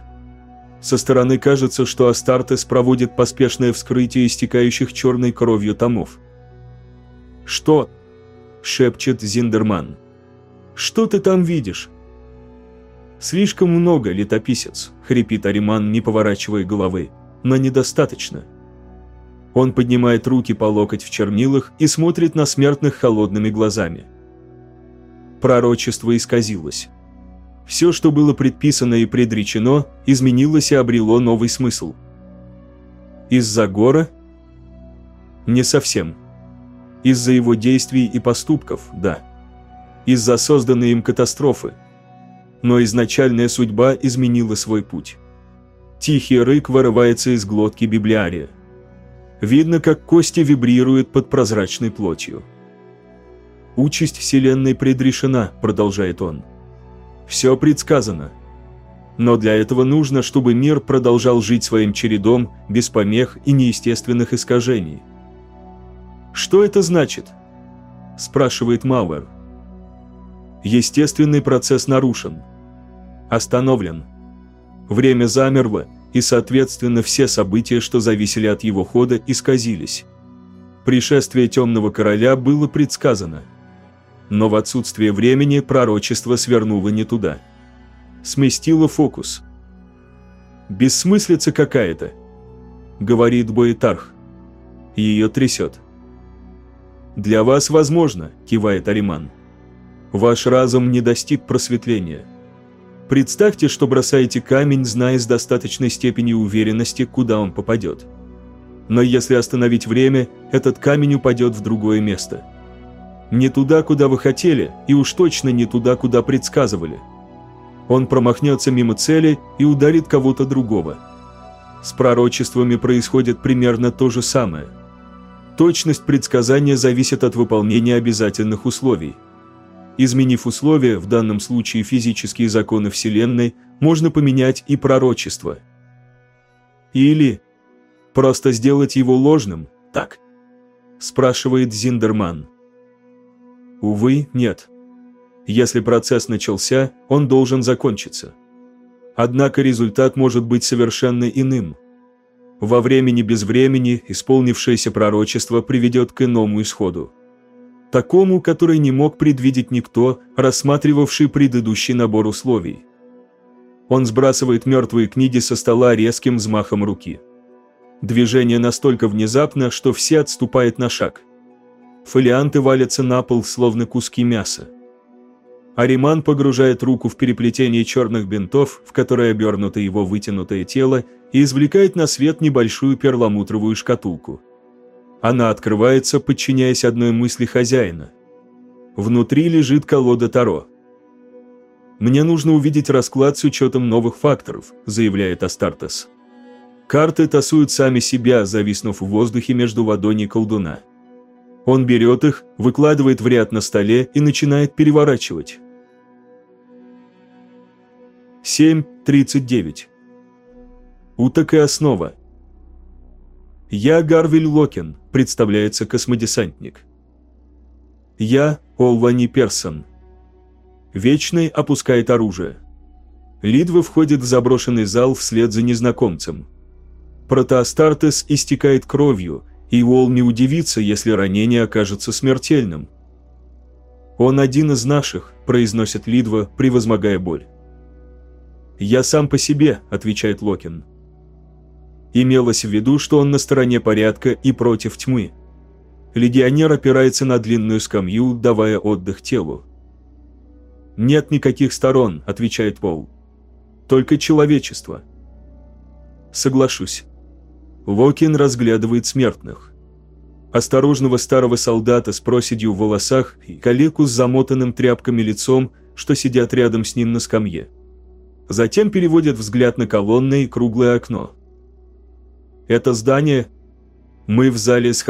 Со стороны кажется, что Астартес проводит поспешное вскрытие истекающих черной кровью томов. «Что?» Шепчет Зиндерман. «Что ты там видишь?» «Слишком много, летописец», — хрипит Ариман, не поворачивая головы, — «но недостаточно». Он поднимает руки по локоть в чернилах и смотрит на смертных холодными глазами. Пророчество исказилось. Все, что было предписано и предречено, изменилось и обрело новый смысл. Из-за гора? Не совсем. Из-за его действий и поступков, да. Из-за созданной им катастрофы. Но изначальная судьба изменила свой путь. Тихий рык вырывается из глотки библиария. Видно, как кости вибрируют под прозрачной плотью. «Участь Вселенной предрешена», — продолжает он. «Все предсказано. Но для этого нужно, чтобы мир продолжал жить своим чередом, без помех и неестественных искажений». «Что это значит?» – спрашивает Мауэр. Естественный процесс нарушен. Остановлен. Время замерло, и, соответственно, все события, что зависели от его хода, исказились. Пришествие Темного Короля было предсказано. Но в отсутствие времени пророчество свернуло не туда. Сместило фокус. «Бессмыслица какая-то», — говорит Боэтарх. Ее трясет. «Для вас возможно», – кивает Ариман. «Ваш разум не достиг просветления. Представьте, что бросаете камень, зная с достаточной степенью уверенности, куда он попадет. Но если остановить время, этот камень упадет в другое место. Не туда, куда вы хотели, и уж точно не туда, куда предсказывали. Он промахнется мимо цели и ударит кого-то другого. С пророчествами происходит примерно то же самое – Точность предсказания зависит от выполнения обязательных условий. Изменив условия, в данном случае физические законы Вселенной, можно поменять и пророчество. Или просто сделать его ложным, так? Спрашивает Зиндерман. Увы, нет. Если процесс начался, он должен закончиться. Однако результат может быть совершенно иным – во времени без времени исполнившееся пророчество приведет к иному исходу. Такому, который не мог предвидеть никто, рассматривавший предыдущий набор условий. Он сбрасывает мертвые книги со стола резким взмахом руки. Движение настолько внезапно, что все отступают на шаг. Фолианты валятся на пол, словно куски мяса. Ариман погружает руку в переплетение черных бинтов, в которые обернуто его вытянутое тело, и извлекает на свет небольшую перламутровую шкатулку. Она открывается, подчиняясь одной мысли хозяина. Внутри лежит колода Таро. «Мне нужно увидеть расклад с учетом новых факторов», – заявляет Астартес. Карты тасуют сами себя, зависнув в воздухе между ладоней колдуна. Он берет их, выкладывает в ряд на столе и начинает переворачивать. 7.39 Уток и основа. Я Гарвиль Локин, представляется космодесантник. Я Олвани Персон. Вечный опускает оружие. Лидва входит в заброшенный зал вслед за незнакомцем. Протоастартес истекает кровью, и Уолл не удивится, если ранение окажется смертельным. «Он один из наших», – произносит Лидва, превозмогая боль. «Я сам по себе», – отвечает Локин. Имелось в виду, что он на стороне порядка и против тьмы. Легионер опирается на длинную скамью, давая отдых телу. «Нет никаких сторон», – отвечает Пол. «Только человечество». «Соглашусь». Локин разглядывает смертных. Осторожного старого солдата с проседью в волосах и калеку с замотанным тряпками лицом, что сидят рядом с ним на скамье. Затем переводит взгляд на колонны и круглое окно. Это здание мы в зале с